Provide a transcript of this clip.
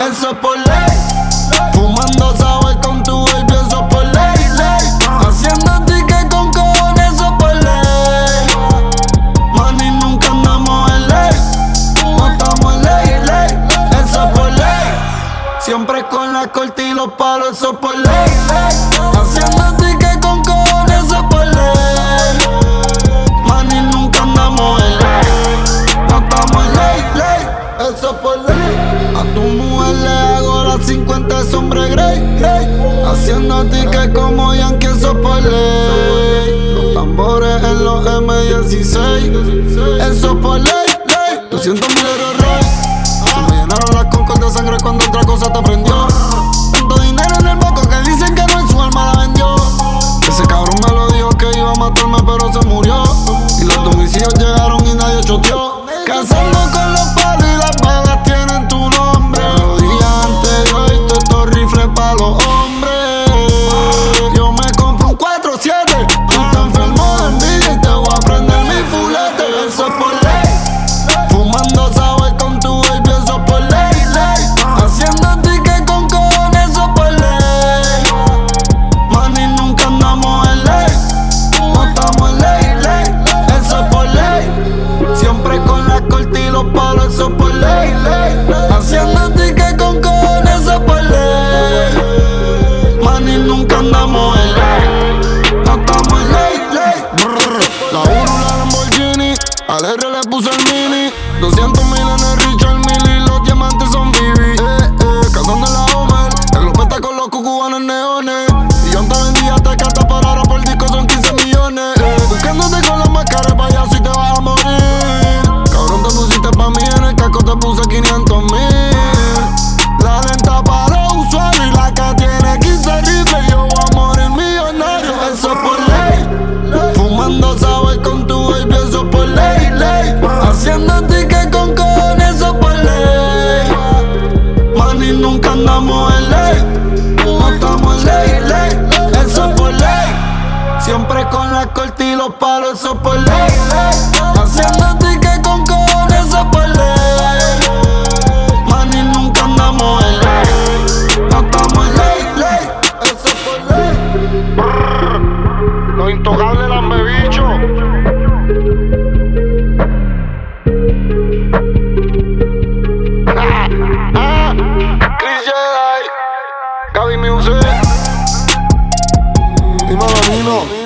Eso por ley. Fumando sabes con tu baby, eso por ley, ley. Haciendo tickets con cojones, eso por ley. Mani, nunca andamos en ley. No estamos en ley, ley. Eso por ley. Siempre con la corte y los palos, eso por ley, ley. Haciendo 50 sombra grey, grey. Haciendo que como Yankee, eso por ley. Los tambores en los M16, eso por ley, ley. 200 mil euros, Se me llenaron las concos de sangre cuando otra cosa te prendió. Tanto dinero en el banco que dicen que no en su alma la vendió. Ese cabrón me lo dijo que iba a matarme, pero se murió. Y los domicilios llegaron y nadie choteó. Casando Al R le puse el mini. 200 mil andamos en ley. No estamos en ley, ley. Eso es por ley. Siempre con la corte y los palos, eso es por ley, ley. Haciendo ticket con cojones, eso es por ley. Mani, nunca andamos en ley. No estamos en ley, ley. Eso es por ley. Los intocables Gaby Music. Dímelo, Nino.